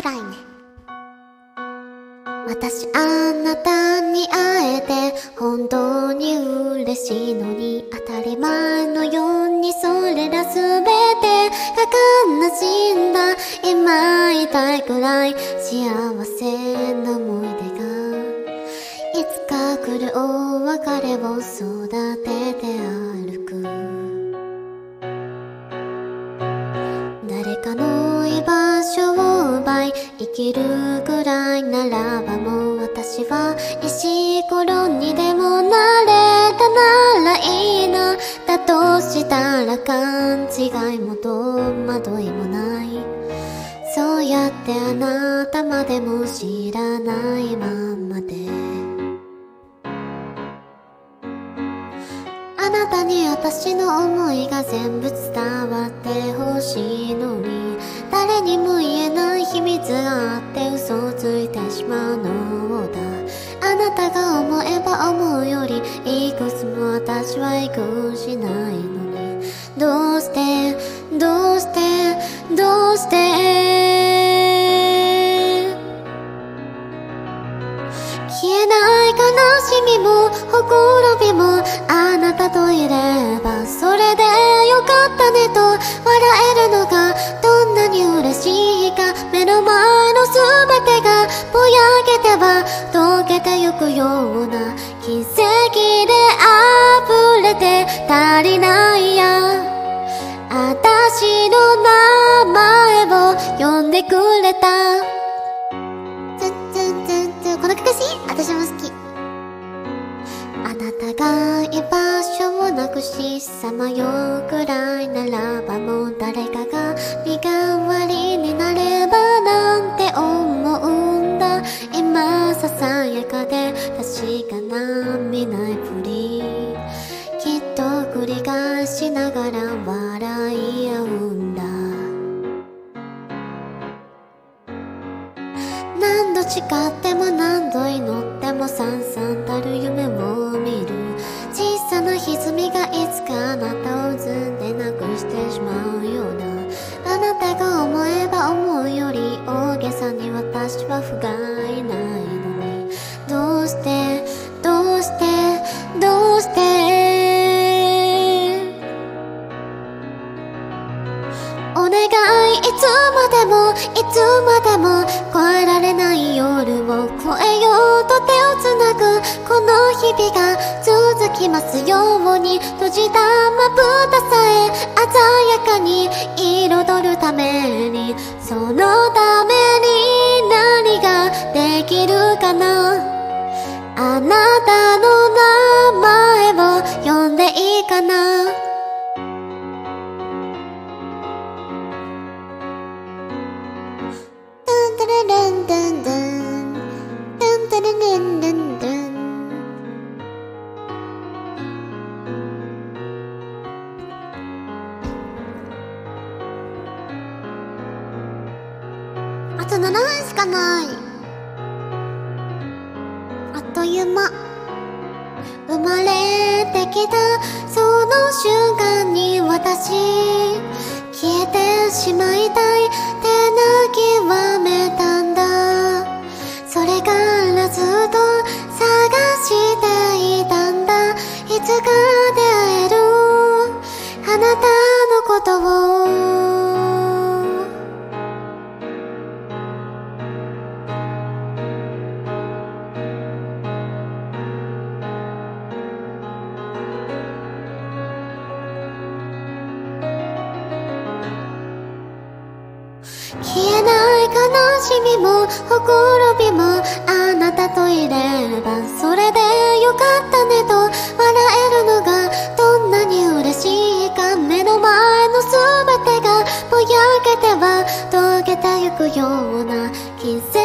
暗いね。私あなたに会えて本当に嬉しいのに当たり前のようにそれらすべてが悲しんだ。今痛いくらい幸せな思い出が。いつか来るお別れを育てて歩く。誰かのきるくらいならばもう私は石ころにでもなれたならいいなだとしたら勘違いも戸惑いもないそうやってあなたまでも知らないままで。あなたに私の思いが全部伝わってほしいのに誰にも言えない秘密があって嘘をついてしまうのだ。あなたが思えば思うよりいくつも私は幾しないのにどうして？どうして？どうして？消えない悲しみもほこような奇跡で溢れて足りないや。私の名前を呼んでくれた。ツンツンツンツン。この曲し私も好き。あなたが居場所をなくしさまようくらいならばもう誰かが身繰り返しながら笑い合うんだ。何度誓っても何度祈ってもさんさんたる夢を見る。小さな歪みがいつかあなたをずんでなくしてしまうようなあなたが思えば思うより大げさに私は不甲斐いつまでも越えられない夜を越えようと手をつなぐこの日々が続きますように閉じたまぶたさえ鮮やかに彩るためにそのためにあと7分しかない。あっという間。生まれてきた。その瞬間に私消えてしまいたい。って泣きわめた消えない悲しみもほころびもあなたといればそれでよかったねと笑えるのがどんなに嬉しいか目の前の全てがぼやけては溶けてゆくような季節